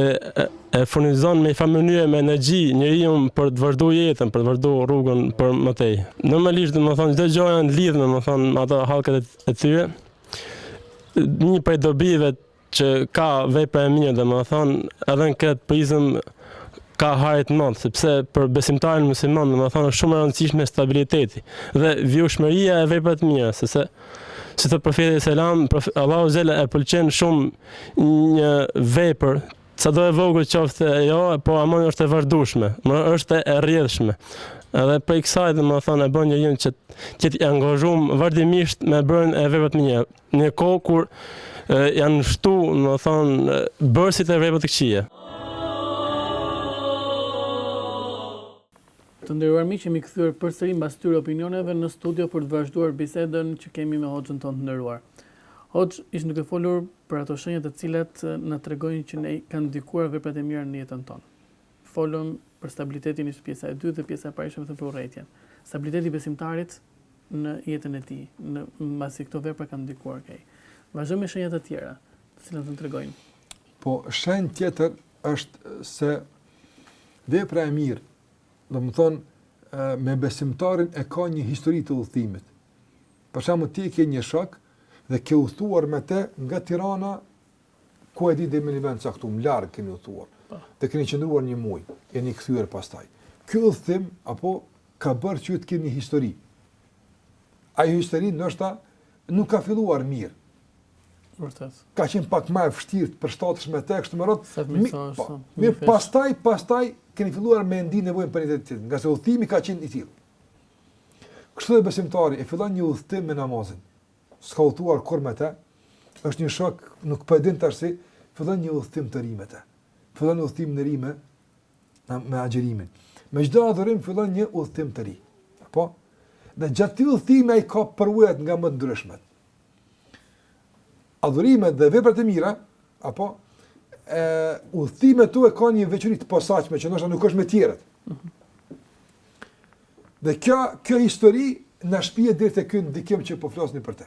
e furnizon në njëfarë mënyre me energji njeriun për të vazhduar jetën, për të vazhduar rrugën për më tej. Normalisht, domethënë çdo gjë janë lidhur, domethënë ato hallkat e tyre. Një prej dobive që ka vepra e mirë domethënë edhe në këtë prizëm ka hajt në madhë, sepse për besimtarin musliman domethënë është shumë e rëndësishme stabiliteti dhe vijueshmëria e veprave të mira, sepse si thotë profeti alejhi selam, prof, Allahu azze ue xhel e pëlqen shumë një vepër, sado e vogël qoftë ajo, po ama në është e vazhdueshme, në është e rrjedhshme. Edhe prej kësaj domethënë e bën njeriun që të jetë i angazhum vazhdimisht me bërjen e veprave të mira. Në një kohë kur janë shtu, domethënë, bërësit e veprave të këqija. Të nderuar miq, jemi kthyer përsëri mbas këtyre opinioneve në studio për të vazhduar bisedën që kemi me Hoxhën tonë të nderuar. Hoxhë, ishim duke folur për ato shenja të cilat na tregojnë që na kanë ndikuar veprat e mira në jetën tonë. Folëm për stabilitetin ishte pjesa e dytë dhe pjesa e parë ishte vetëm për urrejtjen. Stabiliteti i besimtarit në jetën e tij, mbasi këto vepra kanë ndikuar tek ai. Vazhdojmë me shenja të tjera, të cilat do të tregojmë. Po shenjë tjetër është se vepra e mirë, domethënë me besimtarin e ka një histori të udhëtimit. Për shembull ti ke një shok dhe ke udhëtuar me të nga Tirana ku e di deri me një vend të caktum, larg keni udhëtuar, po. dhe keni qëndruar një muaj, jeni kthyer pastaj. Ky udhëtim, apo ka bërë që ju të keni një histori. Ajo histori ndoshta nuk ka filluar mirë. Vërtet. Ka qenë pak më e vështirë të përshtateshit e kështu me radhë. Mirëpo, më pastaj, pastaj keni filluar me ndi nevojën për njëri-tjetrin, ngase udhëtimi ka qenë i tillë. Kështu dhe besimtari e fillon një udhëtim me namazin. S'ka udhëtuar kurrë me të. Është një shok, nuk po e din tash si, fillon një udhëtim të ri me të. Fillon udhëtimin e ri me me agjerimin. Me çdo adhurim fillon një udhëtim të ri. Apo, dhe gjatë këtij udhëtimi ai ka përvojat nga më të ndryshmet. Adhurimet dhe veprat e mira, apo udhëtimet e tua kanë një veçori të posaçme që ndoshta nuk është me të tjerët. Mhm. Dhe kjo kjo histori na shpie deri te ky ndikim që po flasim për të.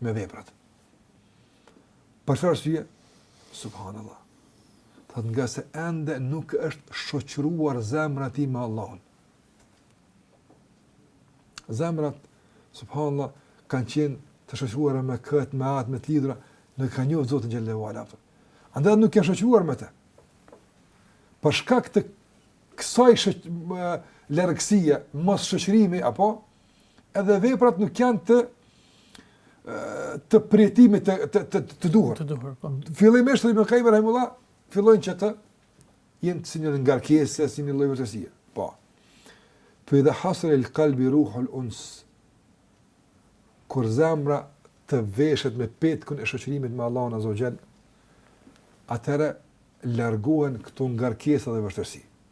me veprat. Për çfarë arsye? Subhanallahu. Thotë ngase ende nuk është shoqëruar zemra e tij me Allahun. Zemrat, subhanallah, kanë qenë të shoqëruar me këtë, me atë, me të, të lidhura, nuk e kanë njohë Zotin Xhel-le ue ala. Andaj nuk janë shoqëruar me të. Për shkak të kësaj sho, largësia, mosshoqërimi, apo, edhe veprat nuk janë të përjetimit të duhur. Të duhur, po. Fillimisht Ibn Qayyim rahimehullah fillojnë që të jenë si një ngarkesë, si një lloj vështirësie. Po. Fe idha hasale lil kalbi ruhul uns, kur zemra të vishet me petkën e shoqërimit me Allahun azze ue xhel, atëherë largohen këto ngarkesa dhe vështirësi.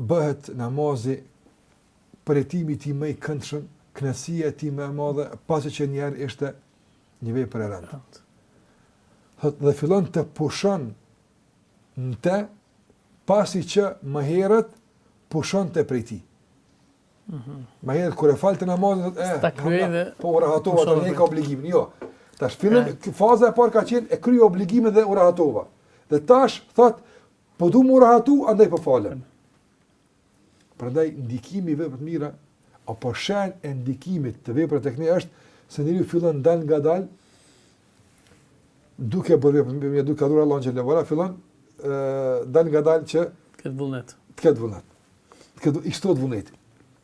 bëhet namazi përjetimi i tij më i këndshëm, kënaqësia e tij më e madhe, pasi që një herë ishte një vepër e rëndë. Thot dhe fillon të pushon në të, pasi që më herët pushonte prej tij. Mm -hmm. Më herët kur e falte namazin thotë, eh, ta kryej dhe po u rahatova të nga obligimi. Jo. Tash fillon faza e parë ka qenë e kreva obligimin dhe u rahatova. Dhe tash thot Po du mu rahatu, andaj po falem. Prandaj ndikimi i veprave të mira apo shenjë e ndikimit të veprave tek ne është se njeriu fillon dal ngadalë duke bërë vepra të mira, duke adhuruar Allahun xhele ue ala fillon dal ngadalë që të ketë vullnet. Të ketë vullnet. T'i ketë i shtohet vullneti.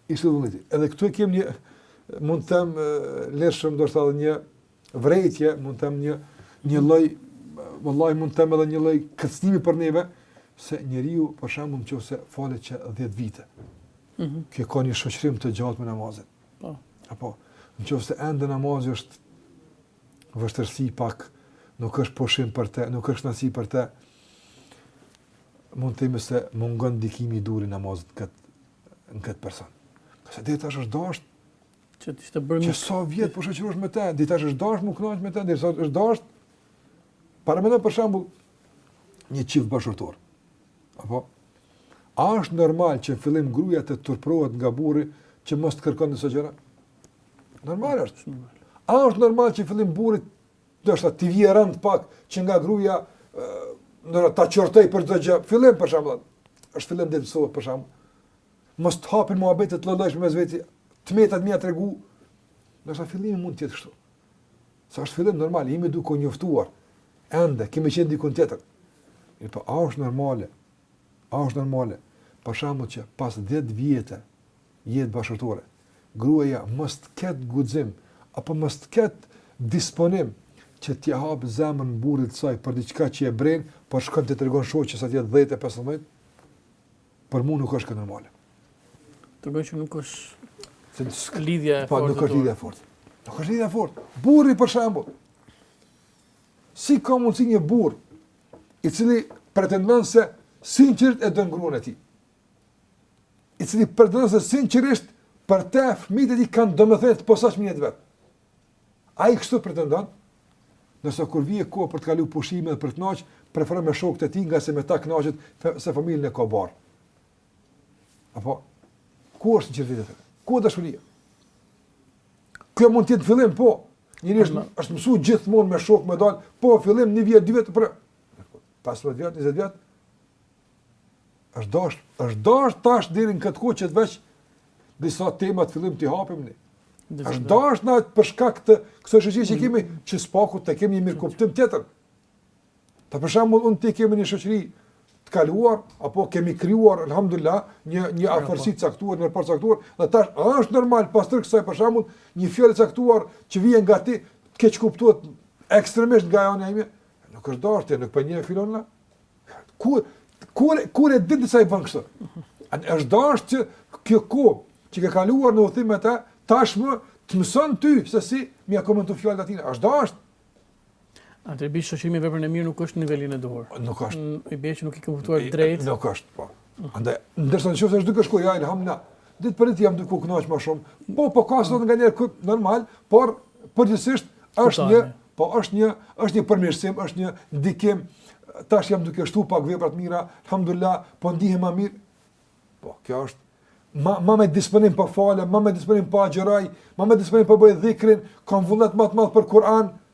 I shtohet vullneti. Edhe këtu e kemi një mund të themi lirshëm do të thotë një vërejtje, mund të them një një lloj vëllai mund të them edhe një lloj kërcënimi për neve se njeriu për shembull nëse falet që 10 vite. Mhm. Mm Ka një shoqërim të gjatë me namazin. Po. Ama nëse ende namazi është vështirësi pak, nuk është pushim për të, nuk është kënaqësi për të. Mund të themi se mungon ndikimi i duhur i namazit tek, në kët person. Se deri tash është dashur Që të ishte bërë... Që sa vjet po shoqërohesh me te, deri tash është dasht m'u kënaq me te, dhe është dasht... Paramendo për shembull, një çift bashkëshortor. Apo? A është normal që në fillim gruja të turprohet nga burri që mos të kërkon disa gjëra? Normal është. A është normal që në fillim burrit ndoshta t'i vjen rëndë pak që nga gruja ndonjëherë, ta qortojë për një gjë? Fillim për shembull, është fillim dhe të sot për shembull. Mos të hapin muhabete të ndryshme mes veti, t'metat me ia tregu. Do të thotë fillimi mund të jetë kështu. Sa është fillim normal, jemi duke u njoftuar. Ende kemi qenë diku tjetër. Mirë, po a është normale? A është normale? Për shembull që pas 10 vjet jetë bashkëshortore, gruaja mos të ketë guxim apo mos të ketë disponim që t'i hap zemrën burrit të saj për diçka që e bren, por shkon i tregon shoqës atje 10 e 15. Për mua nuk është kjo normale. Tregon që nuk është lidhja e po, fortë. Po nuk është lidhja e fortë. Nuk është lidhja e fortë. Burri për shembull. Si ka mundsi një burrë i cili pretendon se sinqerisht e don gruan e tij. I cili pretendon se sinqerisht për të fëmijët e tij kanë domethënie të posaçme një vet. Ai kështu pretendon, nëse kur vjen koha për të kalu pushime dhe për t'u knaqë, preferon me shokët e tij ngase me ta kënaqet se familjen e ka barrë. Apo, ku është sinqeriteti këtu? Ku është dashuria? Kjo mund të jetë fillim, po, njëri është, po, është mësu gjithmonë me shokë me dalë, po, fillim një vjet, dy vjet, por... 15 vjet, 20 vjet, Është dasht, është dasht tash deri në këtë kohë që të veç disa tema të fillojmë të hapim ne. Është dasht na për shkak të kësaj shoqërie që kemi, që së paku të kemi një mirëkuptim tjetër. Të për shembull unë ti kemi një shoqëri të kaluar apo kemi krijuar alhamdulillah një një afërsi të caktuar një raport të caktuar dhe tash është normal pas tërë kësaj për shembull një fjalë e caktuar që vjen nga ti të keqkuptohet ekstremisht nga ana ime nuk është dasht ti nuk po një filon Kur kur kur e di se ai bën kështu. A është dasht që kjo kohë që ke kaluar në udhëtim me të, tashmë të mëson ty se si me ia komentu fjalët e tij. Është dasht. Atëherë i bie shoqërimi me veprën e mirë nuk është në nivelin e duhur. Nuk është. I bie që nuk i ke kuptuar drejt. Nuk është, po. Andaj, ndërsa në qoftë se është duke shku, ja, alhamdulillah, ditë për ditë jam duke u knaqë ma shumë, po, po, ka sot nganjëherë, kjo është normal, por, përgjithsisht, është një, po, është një, është një përmirësim, është një ndikim, tash jam duke shtu pak vepra të mira, alhamdulillah, po ndihem ma mirë, po, kjo është, ma, ma me disponim po falem, ma me disponim po agjëroj, ma me disponim po bëj dhikrin, kam vullnet ma të madh për Kur'an,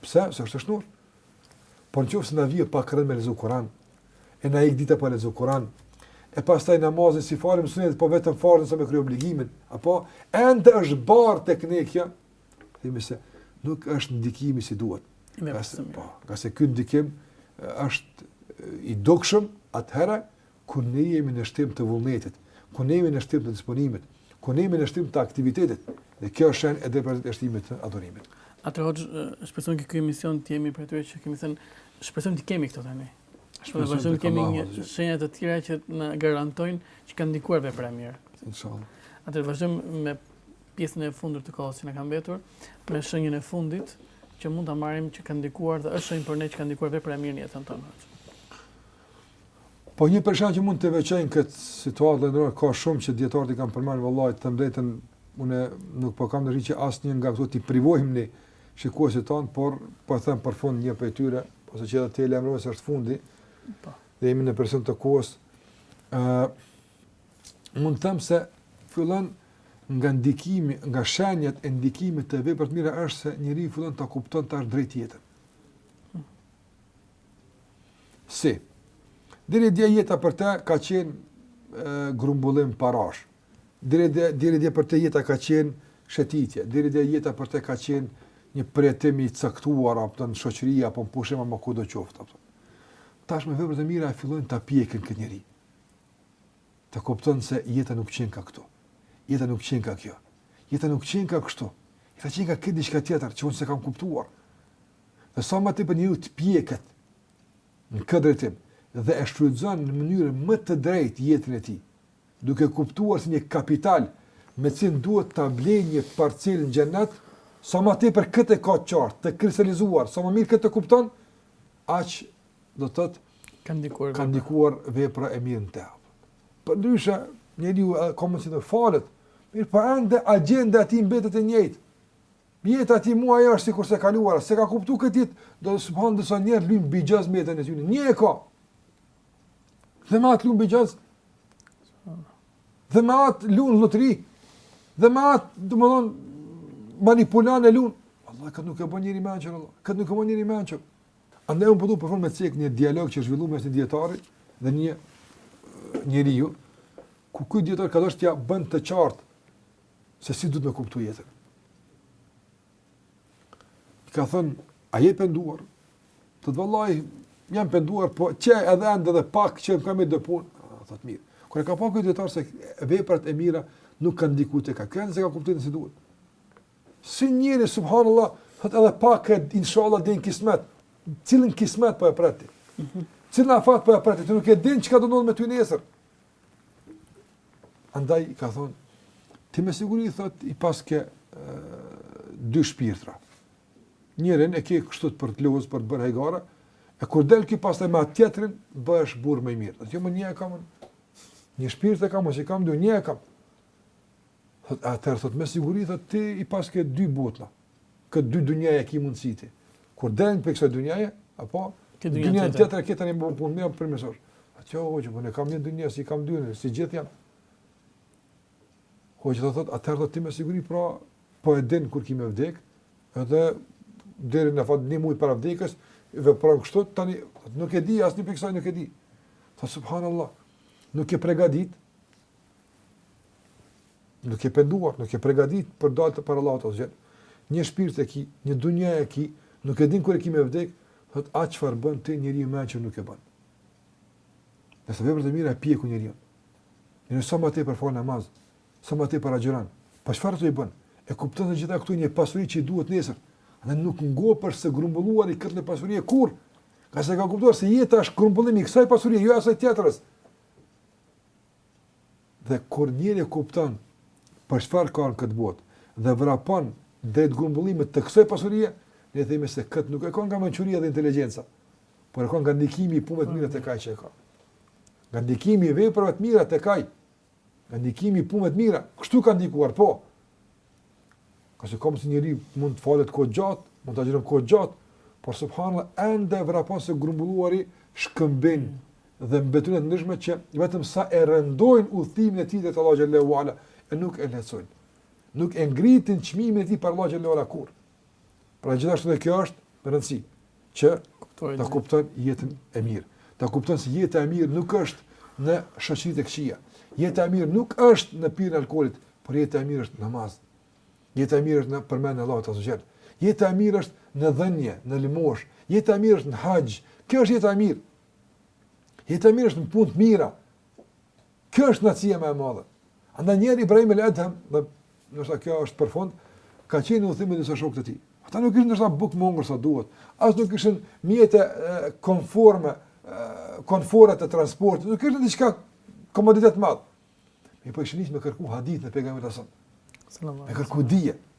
Pse? Se është e shnurë. Por në qoftë se na vjen pak rëndë me lezu kuran, e na ik dita pa lezu kuran, e pastaj namazin s'i falim sunetet, po vetëm farzin sa me kry obligimin, apo ende është barrë te ne kjo, themi se nuk është ndikimi si duhet. Ngase, po, ngase ky ndikim është i dukshëm atëherë, kur ne jemi në shtim të vullnetit, kur ne jemi në shtim të disponimit, kur ne jemi në shtim të aktivitetit, dhe kjo është shenjë e drejtpërdrejtë e shtimit të adhurimit. Atëherë hoxhë, shpresojmë në këtë emision të jemi prej atyre që kemi thënë, shpresojmë t'i kemi këto te ne. Shpresojmë të kemi edhe shenja të tjera që na garantojnë që ka ndikuar vepra e mirë. Atëherë vazhdojmë me pjesën e fundit të kohës që na ka mbetur, me shenjën e fundit që mund ta marrim që ka ndikuar dhe është shenjë për ne që ka ndikuar vepra e mirë në jetën tonë. Po një përshembull që mund të veçojmë këtë situatë i nderuar, ka shumë që dijetarët i kanë përmend vëlla të drejtën, unë nuk po kam me arrit që asnjë nga këto t'i privojmë shikuesit tanë, por po e them për fund një prej tyre, pasi që edhe paralajmërove se është fundi, po. dhe jemi në presion të kohës, uh, mund të them se fillon nga ndikimi, nga shenjat e ndikimit të veprave të mira është se njeriu fillon ta kupton drejt jetën. Si? Deri dje jeta për te ka qenë e, grumbullim parash. Deri dje, deri dje për te jeta ka qenë shëtitje. Deri dje jeta për te ka qenë një përjetim i caktuar, apo në shoqëri, apo në pushime a kudo qoftë. Apo. Tash veprat e mira fillojnë ta pjekin këtë njeri. Të kupton se jeta nuk qenka këtu. Jeta nuk qenka kjo. Jeta nuk qenka kështu. Jeta qenka krejt diçka tjetër, që unë s'e kam kuptuar. Dhe sa më tepër njeriu të pjeket në këtë drejtim dhe e shfrytëzon në mënyrën më të drejtë jetën e tij, duke e kuptuar si një kapital me të cilin duhet ta blejë një parcelë në xhennet, sa më tepër këtë e ka të qartë, të kristalizuar, sa më mirë këtë e kupton, aq do të thotë ka ndikuar ka ndikuar vepra e mirë në të. Përndryshe, njeriu ka mundësi të falet, mirëpo ende agjenda e tij mbetet e njëjtë. Jeta e tij më është sikurse e kaluara, s'e ka kuptuar këtë ditë, thotë subhan disa njerëz luajnë bixhoz me jetën e tyre. Një e ka. Dhe me atë luajnë bixhaz. Dhe me atë luajnë lotari. Dhe me atë, domethënë, manipulojnë e luajnë. Vallah këtë nuk e bën njeri i mençur. Vallah këtë nuk e bën njeri i mençur. Andaj unë po du për fund me cek një dialog që u zhvillua mes një dijetari dhe një njeriu ku ky dijetar ka dashur t'ia bën të qartë se si duhet me kuptu jetën. I ka thënë, a je penduar? Thotë vallahi, jam penduar, po veç edhe ende edhe pak se kam ni dy punë, a thotë mirë. Kur e ka pa ky dijetar se veprat e mira nuk kanë ndiku te ky, se s'e ka kuptu si duhet. Ky njeri, subhanallah, thotë edhe pak e inshallah në kismet, cilin kismet po e pret ti, cilin afat po e pret ti, ti nuk e din çka do ndodhë me ty nesër. Andaj i ka thënë, ti me siguri thot, i paske e, dy shpirtra. Njërin e ke kështu për të lozë, për të bërë hajgara, e kur del ky pastaj me atë tjetrin, bëhesh burrë më i mirë. Tha jo more një e kam, një shpirt e kam, s'i kam dy, një e kam. Thot, atëherë, thot, me siguri, thot, ti i paske dy botëra. Ki dy dynja, a e ki mundësi ti. Kur del prej kësaj dynjaje, apo, ki dynja tjetër, që të bëj punë, me u përmirësu. Ai, jo hoxhë, po unë kam një dynja, s'i kam dy unë, si gjithë jam. Hoxhë, dhe thot, atëherë dhe ti me siguri, pra, po e din kur ki me vdek, edhe deri në fund një muaj para vdekjes, dhe pra kështu, tani, nuk e di, as një prej kësaj nuk e di. Thot, subhanallah, nuk je pregadit, Nuk je penduar, nuk je pregadit për dalë te para Allahut azze ve xhel. Një shpirt e ki, një dynja e ki, nuk e din kur e ki me vdek, thot, a çfarë bën ti njeri më që nuk e bën. Dhe se veprat e mira e pjekin njeriun. Njeriu sa ma tepër fal namaz, sa ma tepër agjëron, pa çfarë të i bën, e kupton të gjitha këto një pasuri që i duhet nesër, dhe nuk ngopet së grumbulluari këtë pasuri kurrë, ngase ka kuptuar se jeta është grumbullimi i kësaj pasurie, jo asaj tjetrës. Dhe kur njeriu e kupton për çfarë ka në këtë botë dhe vrapon drejt grumbullimit të kësaj pasurie, ne themi se këtë nuk e ka nga mençuria dhe inteligjenca, por e ka nga ndikimi i punëve të mira tek ai që e ka. Nga ndikimi i veprave të mira tek ai. Nga ndikimi i punëve të mira, kështu ka ndikuar, po. Ngase kam, si njeri mund të falet kohë gjatë, mund të agjërojë kohë gjatë, por subhanallah ende vrapon së grumbulluari shkëmbin dhe mbeturina të ndryshme që vetëm sa e rëndojnë udhëtimin e tij deri te Allahu xhele ue ala e nuk e lehtësojnë. Nuk e ngritin çmimin e tij para Allahut xhele ue ala kurrë. Pra gjithashtu dhe kjo është me rëndësi, që të kupton jetën e mirë. Të kupton se jeta e mirë nuk është në shoqëritë e këqija. Jeta e mirë nuk është në pirjen e alkoholit, por jeta e mirë është në namaz. Jeta e mirë është në përmendjen e Allahut azze ve xhel. Jeta e mirë është në dhënie, në lëmoshë. Jeta e mirë është në haxh. Kjo është jeta e mirë. Jeta e mirë është në punë të mira. Kjo është knaqësia më e madhe. Andaj njëherë Ibrahim ibn Edhem, ndoshta kjo është për fund, ka qenë në udhëtim me disa shokë të tij. Ata nuk kishin ndoshta bukë me ngrënë sa duhet, as nuk kishin mjete konforme, konfore të transportit, nuk kishin diçka komoditet të madh. Mirëpo ishin nis me kërku hadithin e pejgamberit alejhi selam. Me kërku dije.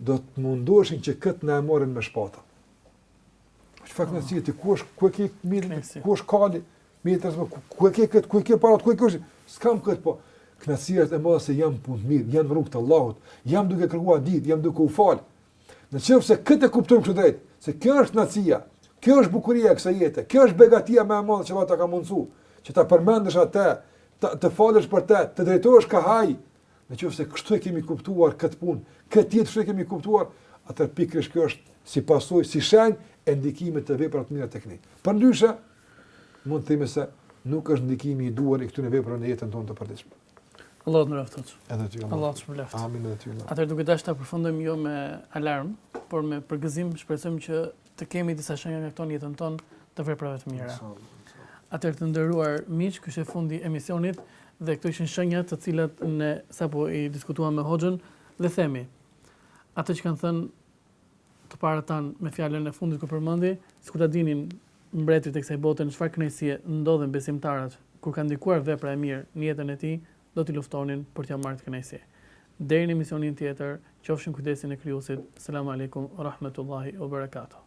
do të mundoheshin që këtë të na e marrin me shpata. Çfarë knaqësie, ti ku është, ku e ke mirë, ku është kali, mirë të rëzme, ku e ke këtë, ku e ke paratë, ku e ke është, s'kam këtë po. Knaqësia është e madhe se jam në punë të mirë, jam në rrugë të Allahut, jam duke kërkuar dije, jam duke u falë. Në qoftë se këtë e kuptojmë kështu drejt, se kjo është knaqësia, kjo është bukuria e kësaj jete, kjo është begatia më e madhe që Allahu ta ka mundësu, që ta përmendësh atë, të, të falësh për të, të drejtohesh kah ai, Në qoftë se kështu e kemi kuptuar këtë punë, këtë jetë kështu e kemi kuptuar, atëherë pikërisht kjo është si pasojë, si shenjë e ndikimit të veprave të mira tek ne. Përndryshe, mund të themi se nuk është ndikimi i duhur i këtyre veprave në jetën tonë të përditshme. Allahu të mbroftë. Edhe ty. Allahu të mbroftë. Amin edhe ty. Atëherë duke dashur ta përfundojmë jo me alarm, por me përgëzim, shpresojmë që të kemi disa shenja nga këto në jetën tonë të veprave të mira. Atëherë të nderuar miq, ky është fundi i emisionit dhe këto ishin shenjat të cilat ne sapo i diskutuam me Hoxhën dhe themi atë që kanë thënë të parët tanë me fjalën e fundit ku përmendi, sikur ta dinin mbretërit e kësaj bote në çfarë kënaqësie ndodhen besimtarët kur kanë ndikuar vepra e mirë në jetën e tij, do t'i luftonin për t'ia marrë atë kënaqësi. Deri në emisionin tjetër, qofshi në kujdesin e Krijuesit. Selam alejkum ue rahmetullahi ue berekatuh.